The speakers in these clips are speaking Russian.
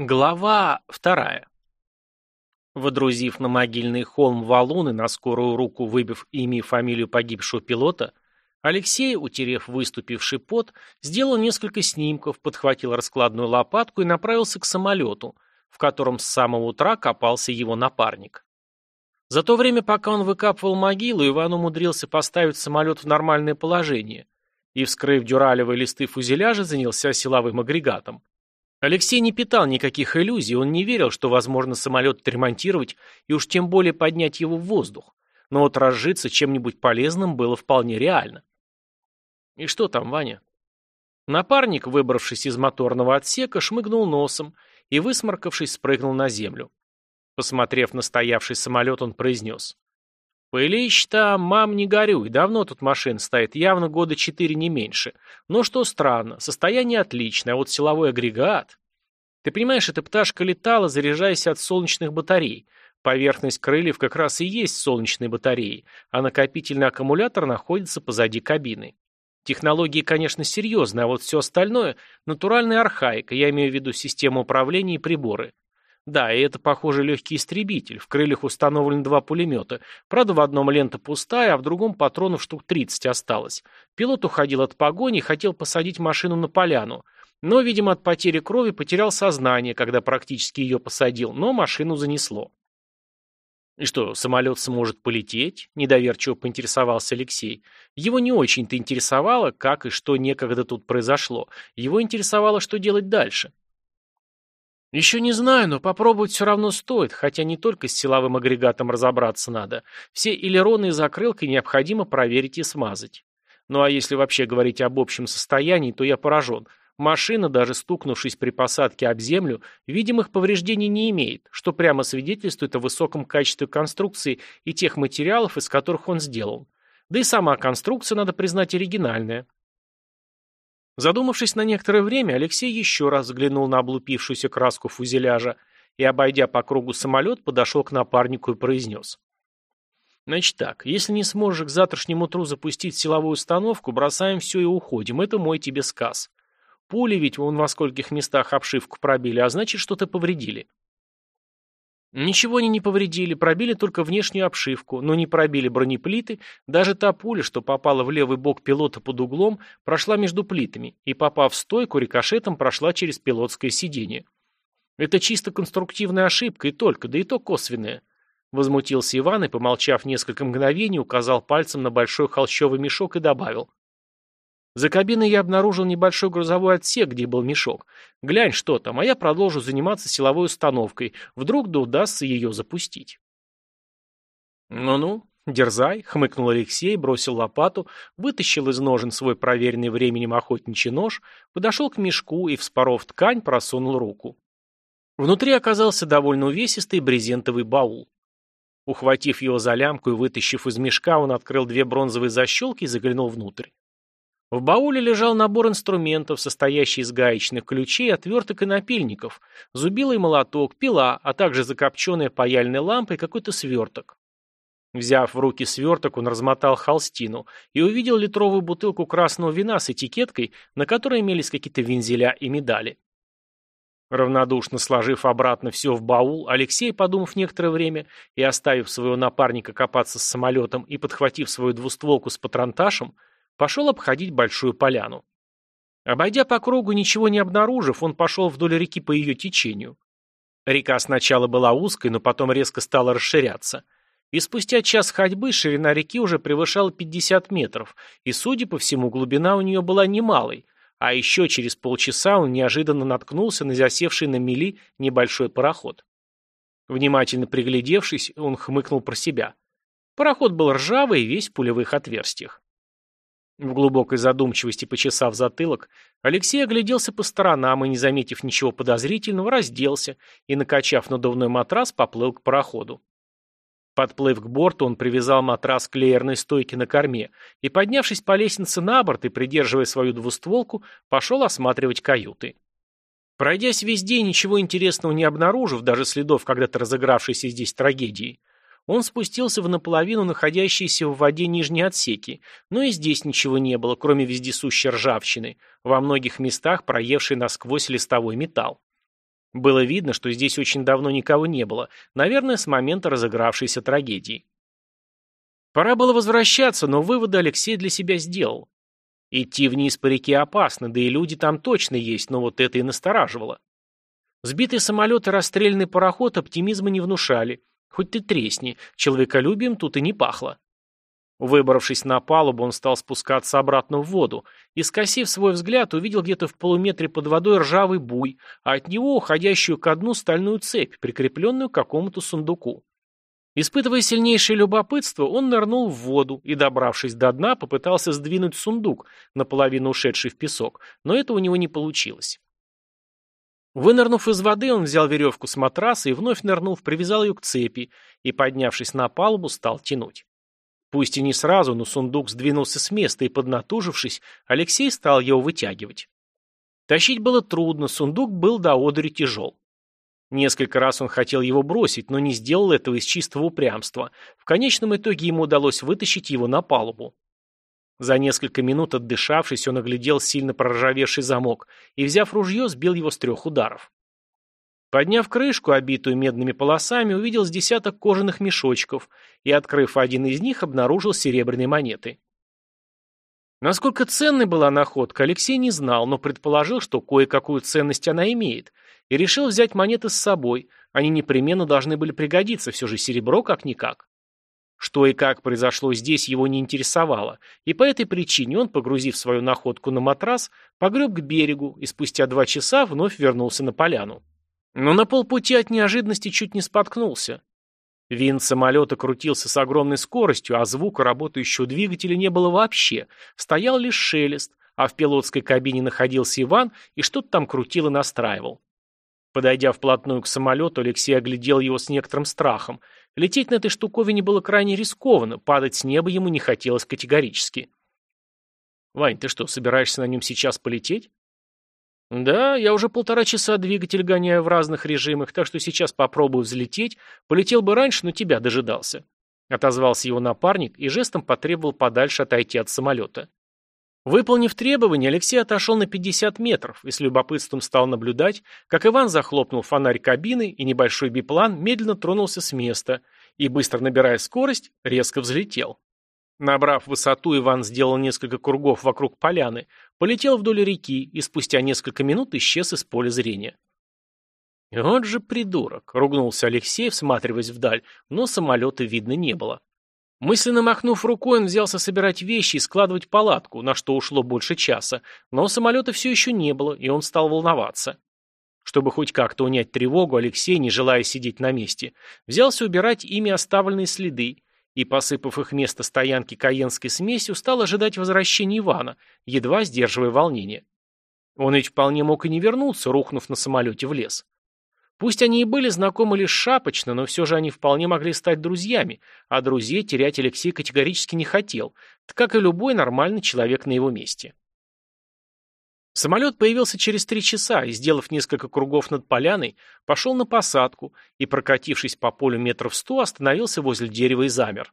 Глава вторая. Водрузив на могильный холм валуны, на скорую руку выбив имя и фамилию погибшего пилота, Алексей, утерев выступивший пот, сделал несколько снимков, подхватил раскладную лопатку и направился к самолету, в котором с самого утра копался его напарник. За то время, пока он выкапывал могилу, Иван умудрился поставить самолет в нормальное положение и, вскрыв дюралевые листы фюзеляжа, занялся силовым агрегатом. Алексей не питал никаких иллюзий, он не верил, что возможно самолет отремонтировать и уж тем более поднять его в воздух. Но вот разжиться чем-нибудь полезным было вполне реально. И что там, Ваня? Напарник, выбравшись из моторного отсека, шмыгнул носом и, высморкавшись, спрыгнул на землю. Посмотрев на стоявший самолет, он произнес. Пылищ там, мам, не горюй, давно тут машин стоит, явно года четыре не меньше. Но что странно, состояние отличное, а вот силовой агрегат... Ты понимаешь, эта пташка летала, заряжаясь от солнечных батарей. Поверхность крыльев как раз и есть солнечные батареи, а накопительный аккумулятор находится позади кабины. Технологии, конечно, серьезные, а вот все остальное – натуральная архаика, я имею в виду систему управления и приборы. Да, и это, похоже, легкий истребитель. В крыльях установлены два пулемета. Правда, в одном лента пустая, а в другом патронов штук 30 осталось. Пилот уходил от погони и хотел посадить машину на поляну. Но, видимо, от потери крови потерял сознание, когда практически ее посадил, но машину занесло. «И что, самолет сможет полететь?» – недоверчиво поинтересовался Алексей. Его не очень-то интересовало, как и что некогда тут произошло. Его интересовало, что делать дальше. Еще не знаю, но попробовать все равно стоит, хотя не только с силовым агрегатом разобраться надо. Все элероны и закрылки необходимо проверить и смазать. Ну а если вообще говорить об общем состоянии, то я поражен. Машина, даже стукнувшись при посадке об землю, видимых повреждений не имеет, что прямо свидетельствует о высоком качестве конструкции и тех материалов, из которых он сделан. Да и сама конструкция, надо признать, оригинальная. Задумавшись на некоторое время, Алексей еще раз взглянул на облупившуюся краску фюзеляжа и, обойдя по кругу самолет, подошел к напарнику и произнес. «Значит так, если не сможешь к завтрашнему утру запустить силовую установку, бросаем все и уходим. Это мой тебе сказ. Пули ведь вон во скольких местах обшивку пробили, а значит, что-то повредили. Ничего они не повредили, пробили только внешнюю обшивку, но не пробили бронеплиты, даже та пуля, что попала в левый бок пилота под углом, прошла между плитами и, попав в стойку, рикошетом прошла через пилотское сиденье. Это чисто конструктивная ошибка и только, да и то косвенная. Возмутился Иван и, помолчав несколько мгновений, указал пальцем на большой холщовый мешок и добавил. За кабиной я обнаружил небольшой грузовой отсек, где был мешок. Глянь, что там, а я продолжу заниматься силовой установкой. Вдруг да удастся ее запустить. Ну-ну, дерзай, хмыкнул Алексей, бросил лопату, вытащил из ножен свой проверенный временем охотничий нож, подошел к мешку и, вспоров ткань, просунул руку. Внутри оказался довольно увесистый брезентовый баул. Ухватив его за лямку и вытащив из мешка, он открыл две бронзовые защелки и заглянул внутрь. В бауле лежал набор инструментов, состоящий из гаечных ключей, отверток и напильников, зубило и молоток, пила, а также закопченная паяльной лампой и какой-то сверток. Взяв в руки сверток, он размотал холстину и увидел литровую бутылку красного вина с этикеткой, на которой имелись какие-то вензеля и медали. Равнодушно сложив обратно все в баул, Алексей, подумав некоторое время и оставив своего напарника копаться с самолетом и подхватив свою двустволку с патронташем, пошел обходить большую поляну. Обойдя по кругу, ничего не обнаружив, он пошел вдоль реки по ее течению. Река сначала была узкой, но потом резко стала расширяться. И спустя час ходьбы ширина реки уже превышала 50 метров, и, судя по всему, глубина у нее была немалой, а еще через полчаса он неожиданно наткнулся на засевший на мели небольшой пароход. Внимательно приглядевшись, он хмыкнул про себя. Пароход был ржавый и весь в пулевых отверстиях. В глубокой задумчивости почесав затылок, Алексей огляделся по сторонам и, не заметив ничего подозрительного, разделся и, накачав надувной матрас, поплыл к пароходу. Подплыв к борту, он привязал матрас к леерной стойке на корме и, поднявшись по лестнице на борт и придерживая свою двустволку, пошел осматривать каюты. Пройдясь весь день, ничего интересного не обнаружив, даже следов когда-то разыгравшейся здесь трагедии, он спустился в наполовину находящиеся в воде нижние отсеки, но и здесь ничего не было, кроме вездесущей ржавчины, во многих местах проевшей насквозь листовой металл. Было видно, что здесь очень давно никого не было, наверное, с момента разыгравшейся трагедии. Пора было возвращаться, но выводы Алексей для себя сделал. Идти вниз по реке опасно, да и люди там точно есть, но вот это и настораживало. Сбитый самолет и расстрелянный пароход оптимизма не внушали. Хоть ты тресни, человеколюбием тут и не пахло. Выбравшись на палубу, он стал спускаться обратно в воду и, скосив свой взгляд, увидел где-то в полуметре под водой ржавый буй, а от него уходящую ко дну стальную цепь, прикрепленную к какому-то сундуку. Испытывая сильнейшее любопытство, он нырнул в воду и, добравшись до дна, попытался сдвинуть сундук, наполовину ушедший в песок, но это у него не получилось. Вынырнув из воды, он взял веревку с матраса и, вновь нырнув, привязал ее к цепи и, поднявшись на палубу, стал тянуть. Пусть и не сразу, но сундук сдвинулся с места, и, поднатужившись, Алексей стал его вытягивать. Тащить было трудно, сундук был до одури тяжел. Несколько раз он хотел его бросить, но не сделал этого из чистого упрямства. В конечном итоге ему удалось вытащить его на палубу. За несколько минут отдышавшись, он оглядел сильно проржавевший замок и, взяв ружье, сбил его с трех ударов. Подняв крышку, обитую медными полосами, увидел с десяток кожаных мешочков и, открыв один из них, обнаружил серебряные монеты. Насколько ценной была находка, Алексей не знал, но предположил, что кое-какую ценность она имеет, и решил взять монеты с собой, они непременно должны были пригодиться, все же серебро как-никак. Что и как произошло здесь, его не интересовало, и по этой причине он, погрузив свою находку на матрас, погреб к берегу и спустя два часа вновь вернулся на поляну. Но на полпути от неожиданности чуть не споткнулся. Винт самолета крутился с огромной скоростью, а звука работающего двигателя не было вообще. Стоял лишь шелест, а в пилотской кабине находился Иван и что-то там крутил и настраивал. Подойдя вплотную к самолету, Алексей оглядел его с некоторым страхом. Лететь на этой штуковине было крайне рискованно, падать с неба ему не хотелось категорически. «Вань, ты что, собираешься на нем сейчас полететь?» «Да, я уже полтора часа двигатель гоняю в разных режимах, так что сейчас попробую взлететь. Полетел бы раньше, но тебя дожидался». Отозвался его напарник и жестом потребовал подальше отойти от самолета. Выполнив требование, Алексей отошел на 50 метров и с любопытством стал наблюдать, как Иван захлопнул фонарь кабины, и небольшой биплан медленно тронулся с места и, быстро набирая скорость, резко взлетел. Набрав высоту, Иван сделал несколько кругов вокруг поляны, полетел вдоль реки и спустя несколько минут исчез из поля зрения. «Вот же придурок!» — ругнулся Алексей, всматриваясь вдаль, но самолета видно не было. Мысленно махнув рукой, он взялся собирать вещи и складывать палатку, на что ушло больше часа, но самолета все еще не было, и он стал волноваться. Чтобы хоть как-то унять тревогу, Алексей, не желая сидеть на месте, взялся убирать ими оставленные следы, и, посыпав их место стоянки каенской смесью, стал ожидать возвращения Ивана, едва сдерживая волнение. Он ведь вполне мог и не вернуться, рухнув на самолете в лес. Пусть они и были знакомы лишь шапочно, но все же они вполне могли стать друзьями, а друзей терять Алексей категорически не хотел, как и любой нормальный человек на его месте. Самолет появился через три часа и, сделав несколько кругов над поляной, пошел на посадку и, прокатившись по полю метров сто, остановился возле дерева и замер.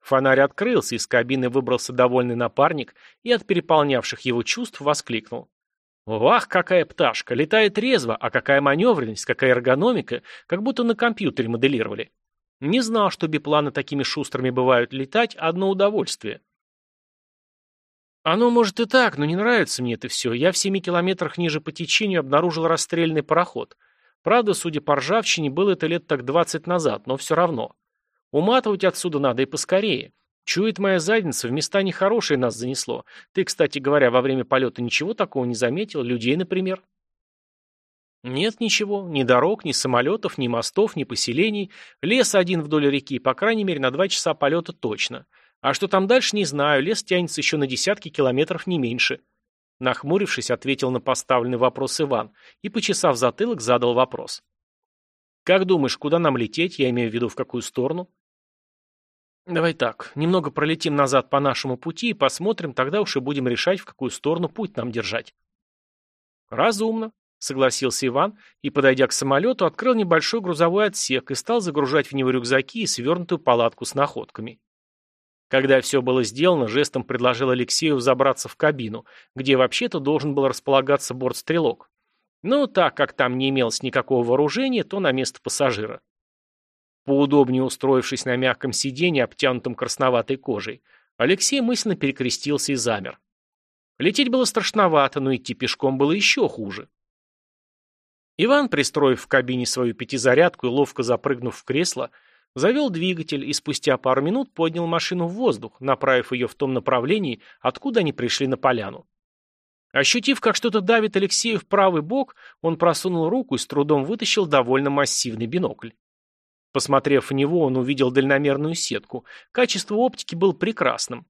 Фонарь открылся, из кабины выбрался довольный напарник и от переполнявших его чувств воскликнул. «Вах, какая пташка! Летает резво, а какая маневренность, какая эргономика, как будто на компьютере моделировали. Не знал, что бипланы такими шустрыми бывают летать, одно удовольствие». Оно может и так, но не нравится мне это все. Я в семи километрах ниже по течению обнаружил расстрельный пароход. Правда, судя по ржавчине, было это лет так двадцать назад, но все равно. Уматывать отсюда надо и поскорее. Чует моя задница, в места нехорошие нас занесло. Ты, кстати говоря, во время полета ничего такого не заметил? Людей, например? Нет ничего. Ни дорог, ни самолетов, ни мостов, ни поселений. Лес один вдоль реки, по крайней мере, на два часа полета точно. А что там дальше, не знаю, лес тянется еще на десятки километров, не меньше. Нахмурившись, ответил на поставленный вопрос Иван и, почесав затылок, задал вопрос. «Как думаешь, куда нам лететь? Я имею в виду, в какую сторону?» «Давай так, немного пролетим назад по нашему пути и посмотрим, тогда уж и будем решать, в какую сторону путь нам держать». «Разумно», — согласился Иван и, подойдя к самолету, открыл небольшой грузовой отсек и стал загружать в него рюкзаки и свернутую палатку с находками. Когда все было сделано, жестом предложил Алексею забраться в кабину, где вообще-то должен был располагаться бортстрелок. Но так как там не имелось никакого вооружения, то на место пассажира. Поудобнее устроившись на мягком сиденье, обтянутом красноватой кожей, Алексей мысленно перекрестился и замер. Лететь было страшновато, но идти пешком было еще хуже. Иван, пристроив в кабине свою пятизарядку и ловко запрыгнув в кресло, завел двигатель и спустя пару минут поднял машину в воздух, направив ее в том направлении, откуда они пришли на поляну. Ощутив, как что-то давит Алексею в правый бок, он просунул руку и с трудом вытащил довольно массивный бинокль. Посмотрев в него, он увидел дальномерную сетку. Качество оптики было прекрасным.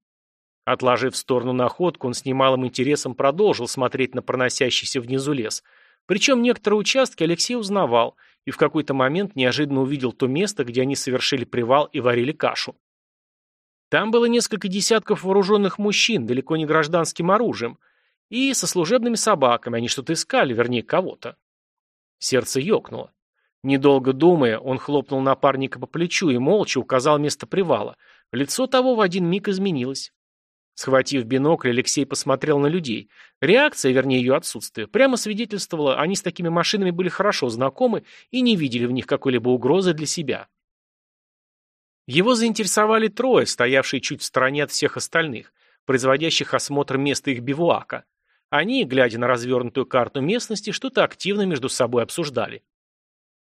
Отложив в сторону находку, он с немалым интересом продолжил смотреть на проносящийся внизу лес. Причем некоторые участки Алексей узнавал, и в какой-то момент неожиданно увидел то место, где они совершили привал и варили кашу. Там было несколько десятков вооруженных мужчин, далеко не гражданским оружием, и со служебными собаками, они что-то искали, вернее, кого-то. Сердце ёкнуло. Недолго думая, он хлопнул напарника по плечу и молча указал место привала. Лицо того в один миг изменилось. Схватив бинокль, Алексей посмотрел на людей. Реакция, вернее ее отсутствие, прямо свидетельствовала, они с такими машинами были хорошо знакомы и не видели в них какой-либо угрозы для себя. Его заинтересовали трое, стоявшие чуть в стороне от всех остальных, производящих осмотр места их бивуака. Они, глядя на развернутую карту местности, что-то активно между собой обсуждали.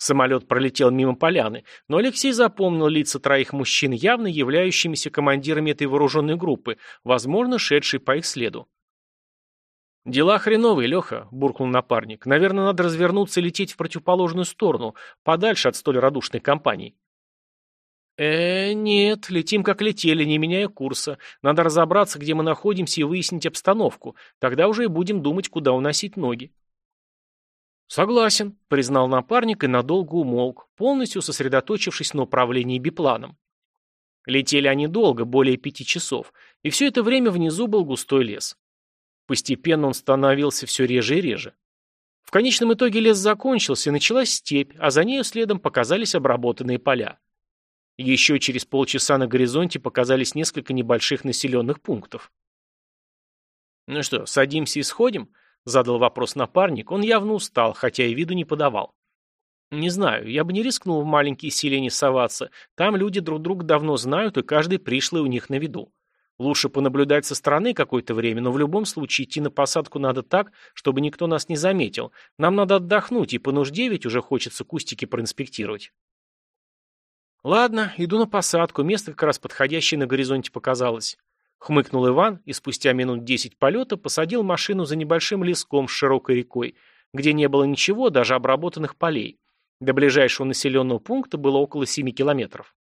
Самолет пролетел мимо поляны, но Алексей запомнил лица троих мужчин, явно являющимися командирами этой вооруженной группы, возможно, шедшей по их следу. «Дела хреновые, Леха», — буркнул напарник. «Наверное, надо развернуться и лететь в противоположную сторону, подальше от столь радушной компании». «Э, нет, летим как летели, не меняя курса. Надо разобраться, где мы находимся, и выяснить обстановку. Тогда уже и будем думать, куда уносить ноги». «Согласен», — признал напарник и надолго умолк, полностью сосредоточившись на управлении бипланом. Летели они долго, более пяти часов, и все это время внизу был густой лес. Постепенно он становился все реже и реже. В конечном итоге лес закончился, и началась степь, а за нею следом показались обработанные поля. Еще через полчаса на горизонте показались несколько небольших населенных пунктов. «Ну что, садимся и сходим?» Задал вопрос напарник, он явно устал, хотя и виду не подавал. Не знаю, я бы не рискнул в маленькие селения соваться. Там люди друг друга давно знают, и каждый пришлый у них на виду. Лучше понаблюдать со стороны какое-то время, но в любом случае идти на посадку надо так, чтобы никто нас не заметил. Нам надо отдохнуть, и по нужде ведь уже хочется кустики проинспектировать. Ладно, иду на посадку, место как раз подходящее на горизонте показалось. Хмыкнул Иван и спустя минут десять полета посадил машину за небольшим леском с широкой рекой, где не было ничего, даже обработанных полей. До ближайшего населенного пункта было около семи километров.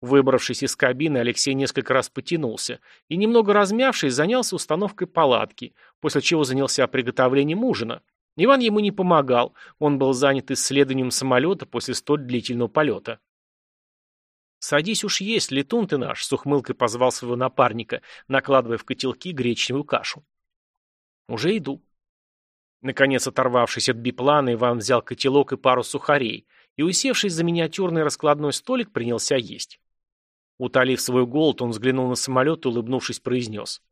Выбравшись из кабины, Алексей несколько раз потянулся и, немного размявшись, занялся установкой палатки, после чего занялся приготовлением ужина. Иван ему не помогал, он был занят исследованием самолета после столь длительного полета. «Садись уж есть, летун ты наш», — с ухмылкой позвал своего напарника, накладывая в котелки гречневую кашу. «Уже иду». Наконец, оторвавшись от биплана, Иван взял котелок и пару сухарей и, усевшись за миниатюрный раскладной столик, принялся есть. Утолив свой голод, он взглянул на самолет и, улыбнувшись, произнес.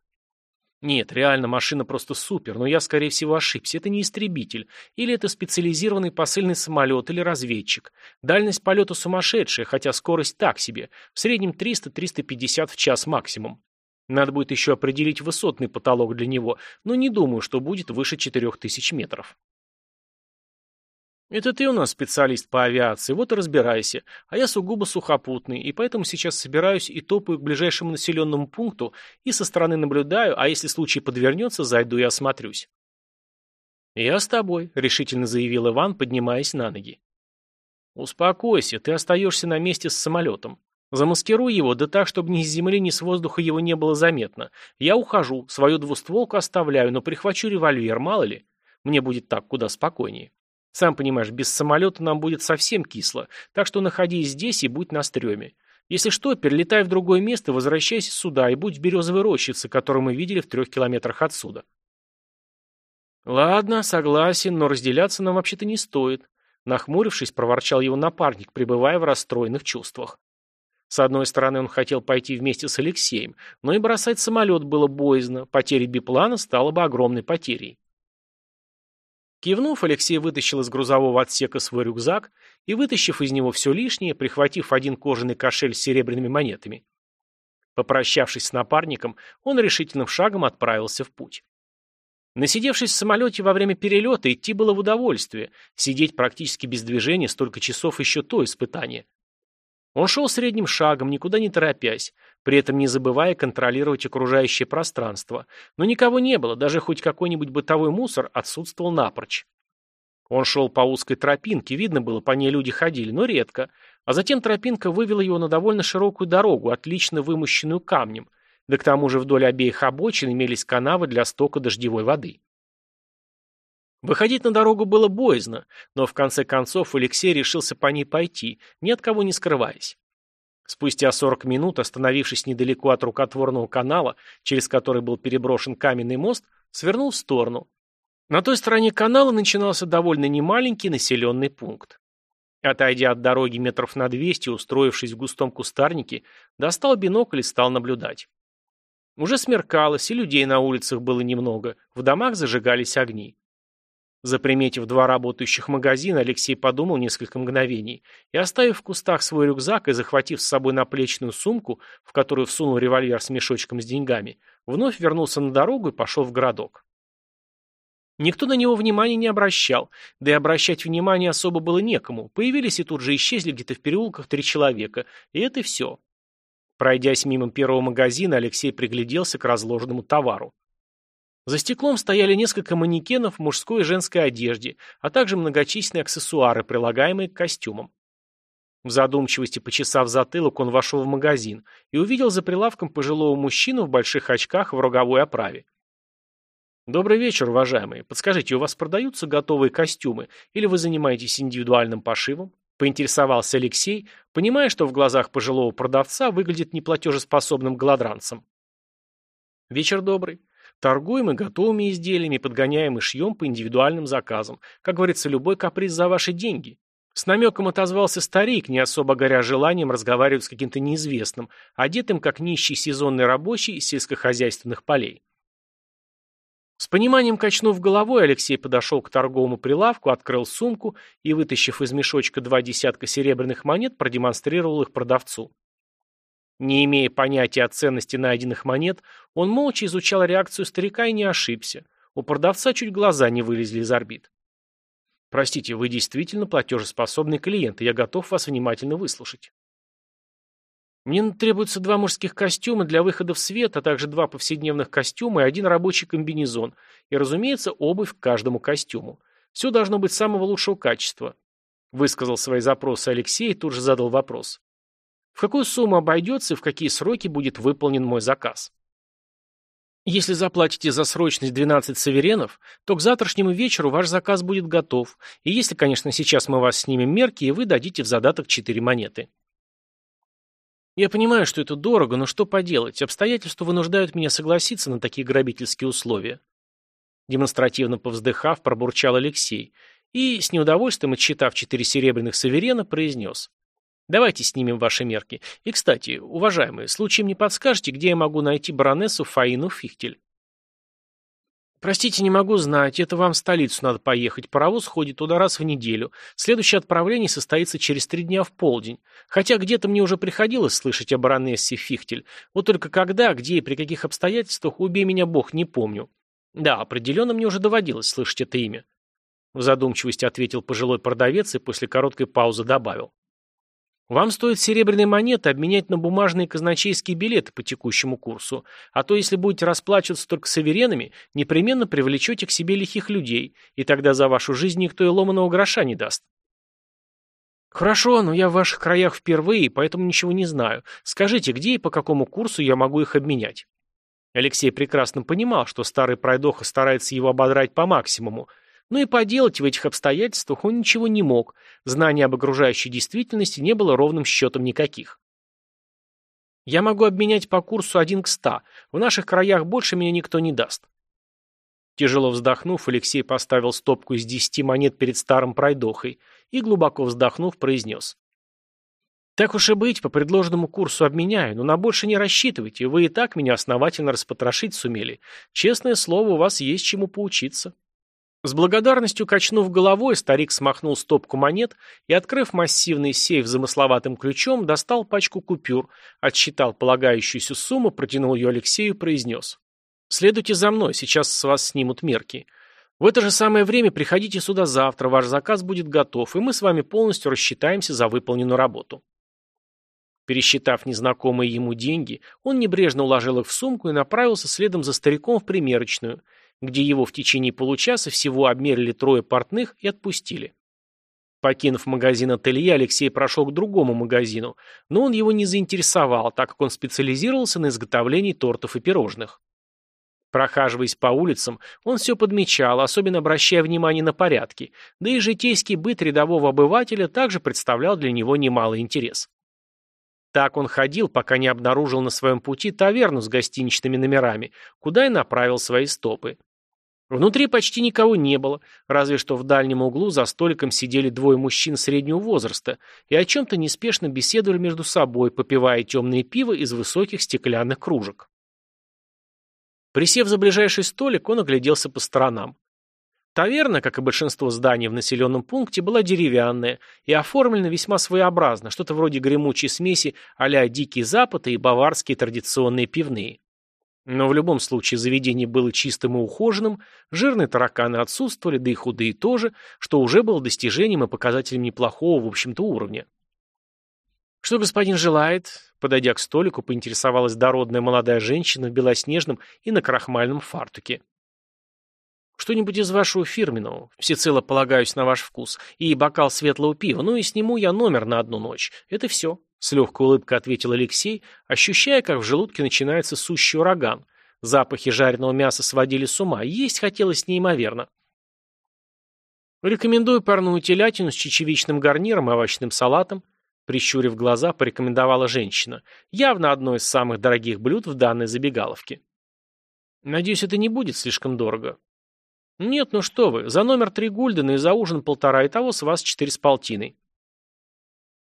Нет, реально, машина просто супер, но я, скорее всего, ошибся. Это не истребитель. Или это специализированный посыльный самолет или разведчик. Дальность полета сумасшедшая, хотя скорость так себе. В среднем 300-350 в час максимум. Надо будет еще определить высотный потолок для него, но не думаю, что будет выше 4000 метров. Это ты у нас специалист по авиации, вот и разбирайся. А я сугубо сухопутный, и поэтому сейчас собираюсь и топаю к ближайшему населенному пункту и со стороны наблюдаю, а если случай подвернется, зайду и осмотрюсь. «Я с тобой», — решительно заявил Иван, поднимаясь на ноги. «Успокойся, ты остаешься на месте с самолетом. Замаскируй его, да так, чтобы ни с земли, ни с воздуха его не было заметно. Я ухожу, свою двустволку оставляю, но прихвачу револьвер, мало ли. Мне будет так куда спокойнее». Сам понимаешь, без самолета нам будет совсем кисло, так что находись здесь и будь на стреме. Если что, перелетай в другое место, возвращайся сюда и будь в березовой рощице, которую мы видели в трех километрах отсюда. Ладно, согласен, но разделяться нам вообще-то не стоит. Нахмурившись, проворчал его напарник, пребывая в расстроенных чувствах. С одной стороны, он хотел пойти вместе с Алексеем, но и бросать самолет было боязно, потеря биплана стала бы огромной потерей. Кивнув, Алексей вытащил из грузового отсека свой рюкзак и, вытащив из него все лишнее, прихватив один кожаный кошель с серебряными монетами. Попрощавшись с напарником, он решительным шагом отправился в путь. Насидевшись в самолете во время перелета, идти было в удовольствие, сидеть практически без движения столько часов еще то испытание. Он шел средним шагом, никуда не торопясь, при этом не забывая контролировать окружающее пространство. Но никого не было, даже хоть какой-нибудь бытовой мусор отсутствовал напрочь. Он шел по узкой тропинке, видно было, по ней люди ходили, но редко. А затем тропинка вывела его на довольно широкую дорогу, отлично вымощенную камнем, да к тому же вдоль обеих обочин имелись канавы для стока дождевой воды. Выходить на дорогу было боязно, но в конце концов Алексей решился по ней пойти, ни от кого не скрываясь. Спустя 40 минут, остановившись недалеко от рукотворного канала, через который был переброшен каменный мост, свернул в сторону. На той стороне канала начинался довольно немаленький населенный пункт. Отойдя от дороги метров на 200, устроившись в густом кустарнике, достал бинокль и стал наблюдать. Уже смеркалось, и людей на улицах было немного, в домах зажигались огни. Заприметив два работающих магазина, Алексей подумал несколько мгновений и, оставив в кустах свой рюкзак и захватив с собой наплечную сумку, в которую всунул револьвер с мешочком с деньгами, вновь вернулся на дорогу и пошел в городок. Никто на него внимания не обращал, да и обращать внимание особо было некому. Появились и тут же исчезли где-то в переулках три человека, и это все. Пройдясь мимо первого магазина, Алексей пригляделся к разложенному товару. За стеклом стояли несколько манекенов в мужской и женской одежде, а также многочисленные аксессуары, прилагаемые к костюмам. В задумчивости почесав затылок, он вошел в магазин и увидел за прилавком пожилого мужчину в больших очках в роговой оправе. «Добрый вечер, уважаемые. Подскажите, у вас продаются готовые костюмы или вы занимаетесь индивидуальным пошивом?» Поинтересовался Алексей, понимая, что в глазах пожилого продавца выглядит неплатежеспособным голодранцем. «Вечер добрый. Торгуем и готовыми изделиями, подгоняем и шьем по индивидуальным заказам. Как говорится, любой каприз за ваши деньги. С намеком отозвался старик, не особо горя желанием разговаривать с каким-то неизвестным, одетым как нищий сезонный рабочий из сельскохозяйственных полей. С пониманием качнув головой, Алексей подошел к торговому прилавку, открыл сумку и, вытащив из мешочка два десятка серебряных монет, продемонстрировал их продавцу. Не имея понятия о ценности найденных монет, он молча изучал реакцию старика и не ошибся. У продавца чуть глаза не вылезли из орбит. «Простите, вы действительно платежеспособный клиент, и я готов вас внимательно выслушать». «Мне требуются два мужских костюма для выхода в свет, а также два повседневных костюма и один рабочий комбинезон, и, разумеется, обувь к каждому костюму. Все должно быть самого лучшего качества», — высказал свои запросы Алексей и тут же задал вопрос. В какую сумму обойдется и в какие сроки будет выполнен мой заказ? Если заплатите за срочность 12 саверенов, то к завтрашнему вечеру ваш заказ будет готов, и если, конечно, сейчас мы вас снимем мерки, и вы дадите в задаток 4 монеты. Я понимаю, что это дорого, но что поделать, обстоятельства вынуждают меня согласиться на такие грабительские условия. Демонстративно повздыхав, пробурчал Алексей и, с неудовольствием отсчитав четыре серебряных саверена, произнес. Давайте снимем ваши мерки. И, кстати, уважаемые, случаем не подскажете, где я могу найти баронессу Фаину Фихтель? Простите, не могу знать. Это вам в столицу надо поехать. Паровоз ходит туда раз в неделю. Следующее отправление состоится через три дня в полдень. Хотя где-то мне уже приходилось слышать о баронессе Фихтель. Вот только когда, где и при каких обстоятельствах, убей меня бог, не помню. Да, определенно мне уже доводилось слышать это имя. В задумчивости ответил пожилой продавец и после короткой паузы добавил. Вам стоит серебряные монеты обменять на бумажные казначейские билеты по текущему курсу, а то если будете расплачиваться только суверенами, непременно привлечете к себе лихих людей, и тогда за вашу жизнь никто и ломаного гроша не даст. Хорошо, но я в ваших краях впервые, поэтому ничего не знаю. Скажите, где и по какому курсу я могу их обменять? Алексей прекрасно понимал, что старый пройдоха старается его ободрать по максимуму, но и поделать в этих обстоятельствах он ничего не мог, знания об окружающей действительности не было ровным счетом никаких. Я могу обменять по курсу один к ста, в наших краях больше меня никто не даст. Тяжело вздохнув, Алексей поставил стопку из десяти монет перед старым пройдохой и, глубоко вздохнув, произнес. «Так уж и быть, по предложенному курсу обменяю, но на больше не рассчитывайте, вы и так меня основательно распотрошить сумели. Честное слово, у вас есть чему поучиться». С благодарностью качнув головой, старик смахнул стопку монет и, открыв массивный сейф замысловатым ключом, достал пачку купюр, отсчитал полагающуюся сумму, протянул ее Алексею и произнес. «Следуйте за мной, сейчас с вас снимут мерки. В это же самое время приходите сюда завтра, ваш заказ будет готов, и мы с вами полностью рассчитаемся за выполненную работу». Пересчитав незнакомые ему деньги, он небрежно уложил их в сумку и направился следом за стариком в примерочную – где его в течение получаса всего обмерили трое портных и отпустили. Покинув магазин ателье, Алексей прошел к другому магазину, но он его не заинтересовал, так как он специализировался на изготовлении тортов и пирожных. Прохаживаясь по улицам, он все подмечал, особенно обращая внимание на порядки, да и житейский быт рядового обывателя также представлял для него немалый интерес. Так он ходил, пока не обнаружил на своем пути таверну с гостиничными номерами, куда и направил свои стопы. Внутри почти никого не было, разве что в дальнем углу за столиком сидели двое мужчин среднего возраста и о чем-то неспешно беседовали между собой, попивая темное пиво из высоких стеклянных кружек. Присев за ближайший столик, он огляделся по сторонам. Таверна, как и большинство зданий в населенном пункте, была деревянная и оформлена весьма своеобразно, что-то вроде гремучей смеси а-ля Дикий Запад и баварские традиционные пивные. Но в любом случае заведение было чистым и ухоженным, жирные тараканы отсутствовали, да и худые тоже, что уже было достижением и показателем неплохого, в общем-то, уровня. «Что господин желает?» Подойдя к столику, поинтересовалась дородная молодая женщина в белоснежном и на крахмальном фартуке. «Что-нибудь из вашего фирменного, всецело полагаюсь на ваш вкус, и бокал светлого пива, ну и сниму я номер на одну ночь. Это все», с легкой улыбкой ответил Алексей, ощущая, как в желудке начинается сущий ураган. Запахи жареного мяса сводили с ума, есть хотелось неимоверно. Рекомендую парную телятину с чечевичным гарниром и овощным салатом, прищурив глаза, порекомендовала женщина. Явно одно из самых дорогих блюд в данной забегаловке. Надеюсь, это не будет слишком дорого. Нет, ну что вы, за номер три гульдена и за ужин полтора, и того с вас четыре с полтиной.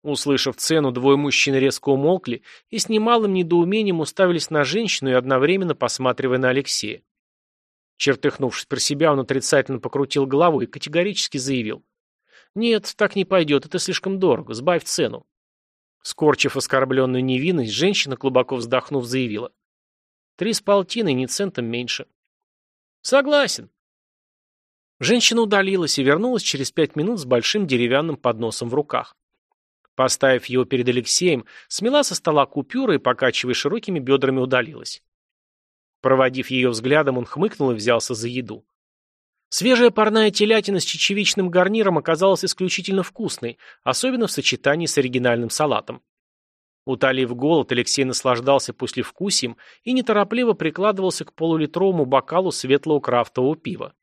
Услышав цену, двое мужчин резко умолкли и с немалым недоумением уставились на женщину и одновременно посматривая на Алексея. Чертыхнувшись про себя, он отрицательно покрутил головой и категорически заявил. «Нет, так не пойдет, это слишком дорого, сбавь цену». Скорчив оскорбленную невинность, женщина, глубоко вздохнув, заявила. «Три с полтиной, ни центом меньше». «Согласен». Женщина удалилась и вернулась через пять минут с большим деревянным подносом в руках. Поставив его перед Алексеем, смела со стола купюры и, покачивая широкими бедрами, удалилась. Проводив ее взглядом, он хмыкнул и взялся за еду. Свежая парная телятина с чечевичным гарниром оказалась исключительно вкусной, особенно в сочетании с оригинальным салатом. Утолив голод, Алексей наслаждался послевкусием и неторопливо прикладывался к полулитровому бокалу светлого крафтового пива.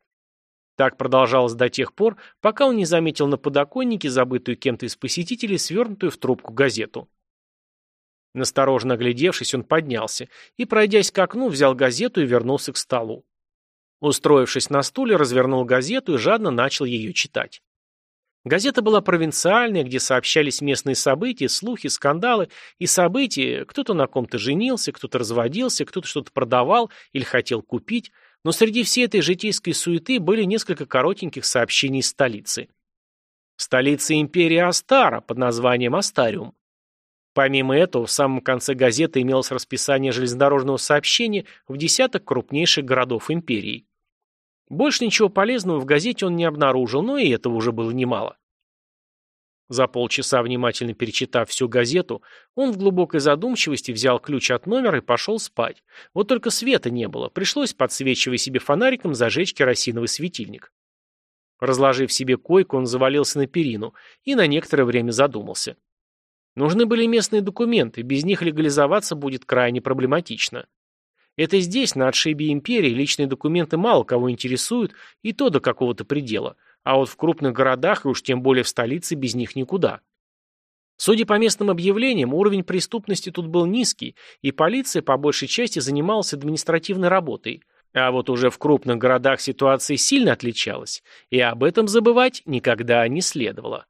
Так продолжалось до тех пор, пока он не заметил на подоконнике забытую кем-то из посетителей свернутую в трубку газету. Настороженно оглядевшись, он поднялся и, пройдясь к окну, взял газету и вернулся к столу. Устроившись на стуле, развернул газету и жадно начал ее читать. Газета была провинциальная, где сообщались местные события, слухи, скандалы и события. Кто-то на ком-то женился, кто-то разводился, кто-то что-то продавал или хотел купить, но среди всей этой житейской суеты были несколько коротеньких сообщений из столицы. Столица империи Астара под названием Астариум. Помимо этого, в самом конце газеты имелось расписание железнодорожного сообщения в десяток крупнейших городов империи. Больше ничего полезного в газете он не обнаружил, но и этого уже было немало. За полчаса, внимательно перечитав всю газету, он в глубокой задумчивости взял ключ от номера и пошел спать. Вот только света не было, пришлось, подсвечивая себе фонариком, зажечь керосиновый светильник. Разложив себе койку, он завалился на перину и на некоторое время задумался. Нужны были местные документы, без них легализоваться будет крайне проблематично. Это здесь, на отшибе империи, личные документы мало кого интересуют, и то до какого-то предела – а вот в крупных городах, и уж тем более в столице, без них никуда. Судя по местным объявлениям, уровень преступности тут был низкий, и полиция по большей части занималась административной работой. А вот уже в крупных городах ситуация сильно отличалась, и об этом забывать никогда не следовало.